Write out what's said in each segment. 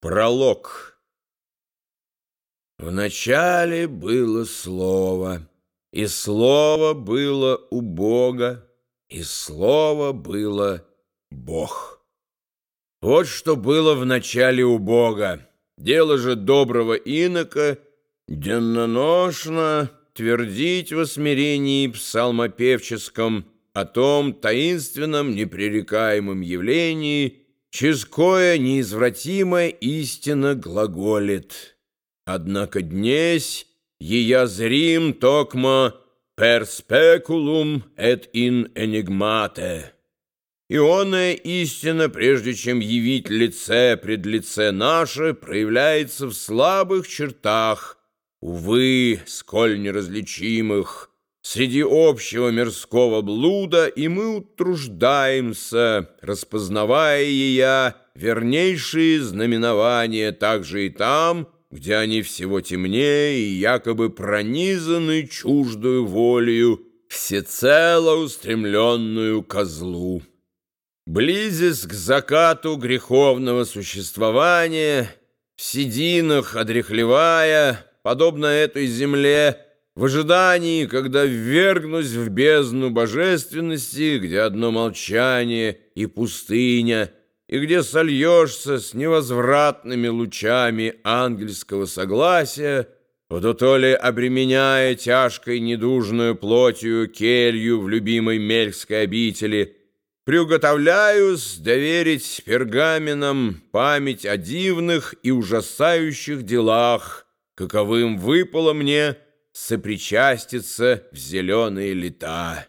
Пролог Вначале было Слово, и Слово было у Бога, и Слово было Бог. Вот что было вначале у Бога. Дело же доброго инока денноношно твердить во смирении псалмопевческом о том таинственном непререкаемом явлении, через кое неизвратимая истина глаголит. Однако днесь ея зрим токма перспекулум et in enigmate. Ионная истина, прежде чем явить лице пред лице наше, проявляется в слабых чертах, увы, сколь неразличимых, среди общего мирского блуда, и мы утруждаемся, распознавая ее вернейшие знаменования также и там, где они всего темнее и якобы пронизаны чуждую волею, всецело устремленную козлу. Близясь к закату греховного существования, в сединах одрехлевая, подобно этой земле, в ожидании, когда ввергнусь в бездну божественности, где одно молчание и пустыня, и где сольешься с невозвратными лучами ангельского согласия, то ли обременяя тяжкой недужную плотью келью в любимой мельской обители, приуготовляюсь доверить пергаменам память о дивных и ужасающих делах, каковым выпало мне — сопричаститься в зеленые лета.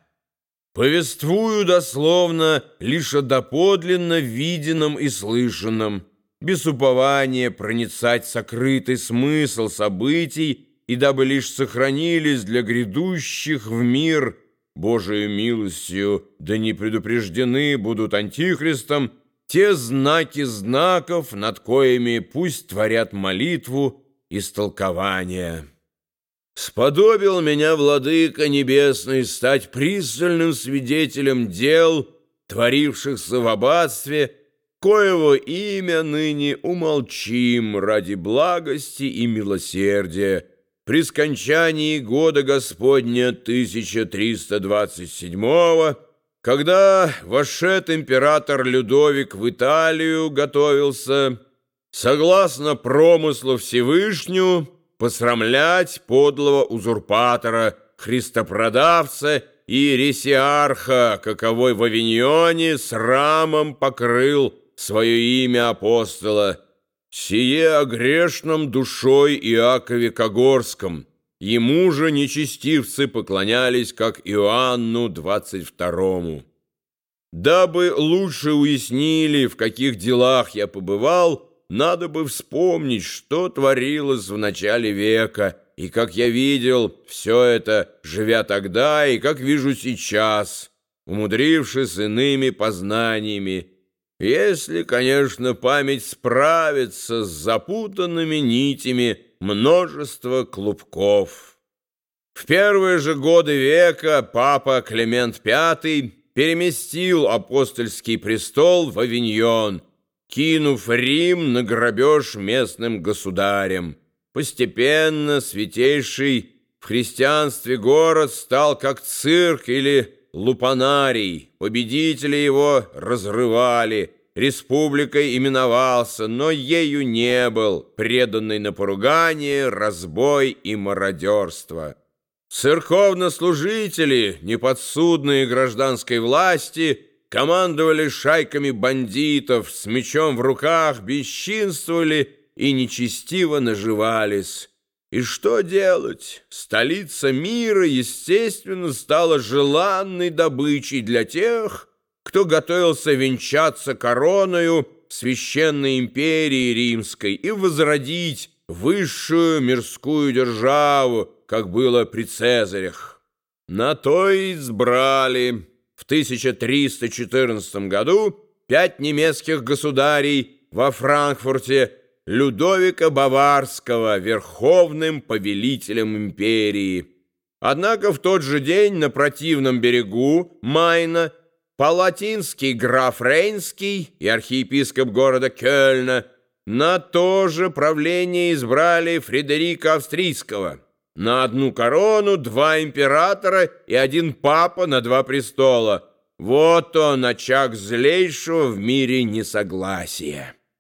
Повествую дословно лишь о доподлинно виденном и слышанном, без упования проницать сокрытый смысл событий и дабы лишь сохранились для грядущих в мир Божию милостью, да не предупреждены будут антихристом те знаки знаков, над коими пусть творят молитву истолкования. Сподобил меня, Владыка Небесный, стать пристальным свидетелем дел, творившихся в аббатстве, коего имя ныне умолчим ради благости и милосердия. При скончании года Господня 1327 когда вошед император Людовик в Италию готовился, согласно промыслу Всевышнюю, посрамлять подлого узурпатора, христопродавца и ресиарха, каковой в Авиньоне с рамом покрыл свое имя апостола, сие о грешном душой Иакове Когорском. Ему же нечестивцы поклонялись, как Иоанну двадцать второму. Дабы лучше уяснили, в каких делах я побывал, надо бы вспомнить, что творилось в начале века, и как я видел все это, живя тогда, и как вижу сейчас, умудрившись иными познаниями, если, конечно, память справится с запутанными нитями множества клубков. В первые же годы века папа Климент V переместил апостольский престол в Авиньон – кинув Рим на грабеж местным государям. Постепенно святейший в христианстве город стал как цирк или лупанарий. Победители его разрывали, республикой именовался, но ею не был, преданный на поругание, разбой и мародерство. Церковнослужители, неподсудные гражданской власти – командовали шайками бандитов, с мечом в руках бесчинствовали и нечестиво наживались. И что делать? Столица мира, естественно, стала желанной добычей для тех, кто готовился венчаться короною священной империи римской и возродить высшую мирскую державу, как было при Цезарях. На то и избрали 1314 году пять немецких государей во Франкфурте Людовика Баварского верховным повелителем империи. Однако в тот же день на противном берегу Майна палатинский граф Рейнский и архиепископ города Кёльна На то же правление избрали Фредерика Австрийского. На одну корону два императора и один папа на два престола. Вот он, очаг злейшего в мире несогласия.